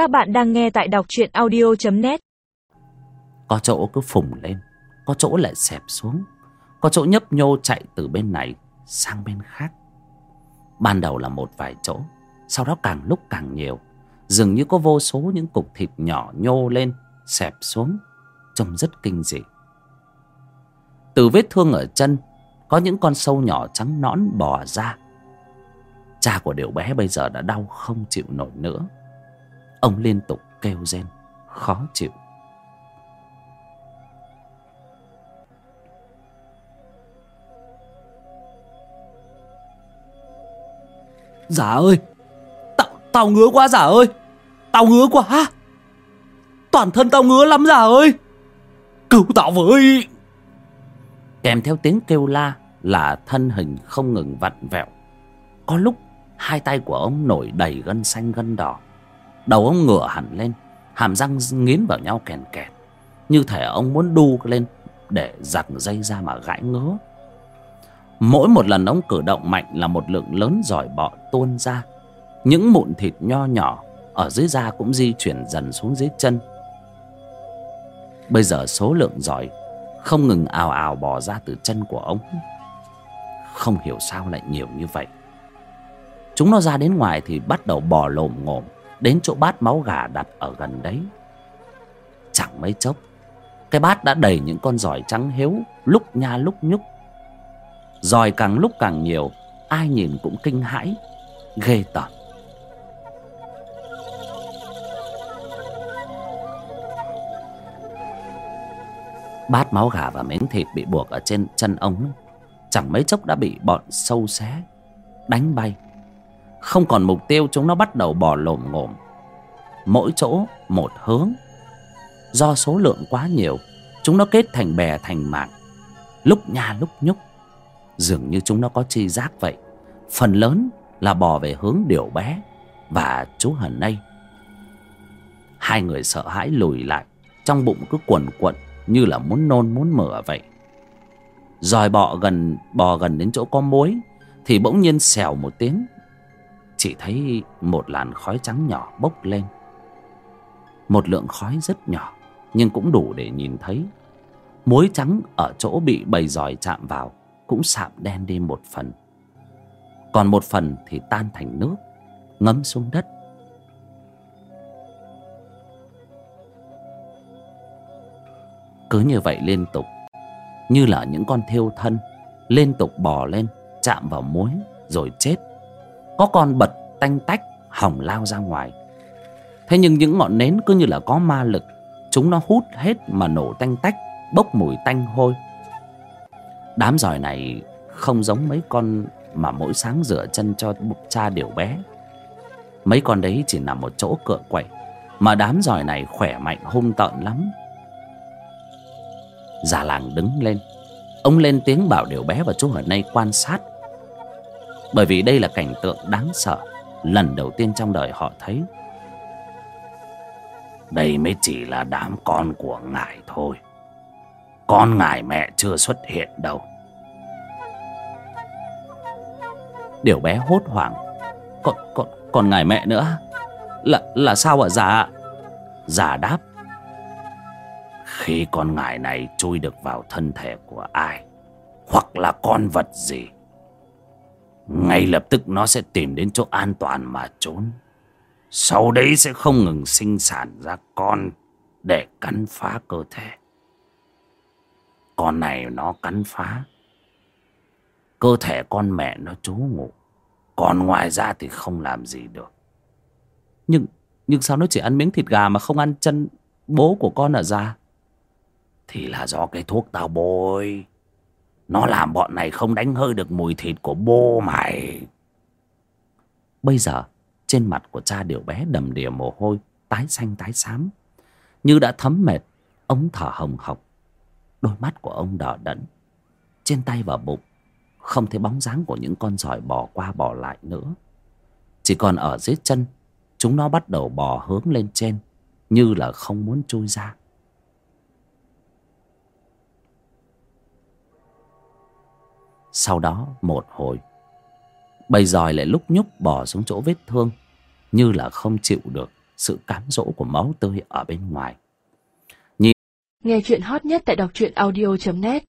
Các bạn đang nghe tại đọc truyện audio.net Có chỗ cứ phùng lên, Có chỗ lại xẹp xuống, Có chỗ nhấp nhô chạy từ bên này sang bên khác. Ban đầu là một vài chỗ, Sau đó càng lúc càng nhiều, Dường như có vô số những cục thịt nhỏ nhô lên, Xẹp xuống, Trông rất kinh dị. Từ vết thương ở chân, Có những con sâu nhỏ trắng nõn bò ra. Cha của điều bé bây giờ đã đau không chịu nổi nữa. Ông liên tục kêu rên Khó chịu. Giả ơi Tao, tao ngứa quá giả ơi Tao ngứa quá. Toàn thân tao ngứa lắm giả ơi. Cứu tao với. Kèm theo tiếng kêu la Là thân hình không ngừng vặn vẹo. Có lúc Hai tay của ông nổi đầy gân xanh gân đỏ Đầu ông ngửa hẳn lên, Hàm răng nghiến vào nhau kèn kẹt, Như thể ông muốn đu lên Để giặt dây ra mà gãi ngứa. Mỗi một lần ông cử động mạnh Là một lượng lớn giỏi bọ tuôn ra. Những mụn thịt nho nhỏ Ở dưới da cũng di chuyển dần xuống dưới chân. Bây giờ số lượng giỏi Không ngừng ào ào bò ra từ chân của ông. Không hiểu sao lại nhiều như vậy. Chúng nó ra đến ngoài thì bắt đầu bò lồm ngồm. Đến chỗ bát máu gà đặt ở gần đấy. Chẳng mấy chốc, Cái bát đã đầy những con giỏi trắng hiếu Lúc nha lúc nhúc. Giỏi càng lúc càng nhiều, Ai nhìn cũng kinh hãi, Ghê tởm. Bát máu gà và miếng thịt bị buộc ở trên chân ống Chẳng mấy chốc đã bị bọn sâu xé, Đánh bay. Không còn mục tiêu chúng nó bắt đầu bò lồm ngồm. Mỗi chỗ một hướng. Do số lượng quá nhiều, Chúng nó kết thành bè thành mạng Lúc nha lúc nhúc, Dường như chúng nó có chi giác vậy. Phần lớn là bò về hướng điểu bé Và chú Hần Nây Hai người sợ hãi lùi lại, Trong bụng cứ quần quận Như là muốn nôn muốn mửa vậy. Rồi bọ gần, bò gần đến chỗ có muối Thì bỗng nhiên xèo một tiếng chỉ thấy một làn khói trắng nhỏ bốc lên. Một lượng khói rất nhỏ, Nhưng cũng đủ để nhìn thấy. Muối trắng ở chỗ bị bầy giỏi chạm vào Cũng sạm đen đi một phần. Còn một phần thì tan thành nước, Ngấm xuống đất. Cứ như vậy liên tục, Như là những con thiêu thân, Liên tục bò lên, Chạm vào muối, rồi chết. Có con bật tanh tách, Hỏng lao ra ngoài. Thế nhưng những ngọn nến cứ như là có ma lực, Chúng nó hút hết mà nổ tanh tách, Bốc mùi tanh hôi. Đám giỏi này không giống mấy con Mà mỗi sáng rửa chân cho cha điều bé. Mấy con đấy chỉ nằm một chỗ cựa quậy, Mà đám giỏi này khỏe mạnh, hung tợn lắm. Già làng đứng lên. Ông lên tiếng bảo điều bé và chú ở nay quan sát. Bởi vì đây là cảnh tượng đáng sợ. Lần đầu tiên trong đời họ thấy. Đây mới chỉ là đám con của ngài thôi. Con ngài mẹ chưa xuất hiện đâu. Điều bé hốt hoảng. Còn, còn, còn ngài mẹ nữa. Là, là sao ạ già? Già đáp. Khi con ngài này chui được vào thân thể của ai Hoặc là con vật gì ngay lập tức nó sẽ tìm đến chỗ an toàn mà trốn. Sau đấy sẽ không ngừng sinh sản ra con Để cắn phá cơ thể. Con này nó cắn phá. Cơ thể con mẹ nó trú ngủ Còn ngoài ra thì không làm gì được. Nhưng nhưng sao nó chỉ ăn miếng thịt gà mà không ăn chân bố của con ở ra thì là do cái thuốc tao bôi. Nó làm bọn này không đánh hơi được mùi thịt của bố mày. Bây giờ, Trên mặt của cha điều bé đầm đìa mồ hôi, Tái xanh tái xám. Như đã thấm mệt ống thở hồng hộc. Đôi mắt của ông đỏ đẫn. Trên tay và bụng, Không thấy bóng dáng của những con giỏi bò qua bò lại nữa. Chỉ còn ở dưới chân, Chúng nó bắt đầu bò hướng lên trên, Như là không muốn trôi ra. Sau đó một hồi. Bầy giòi lại lúc nhúc bò xuống chỗ vết thương, Như là không chịu được sự cám dỗ của máu tươi ở bên ngoài. Nghe chuyện hot nhất tại đọc truyện audio.net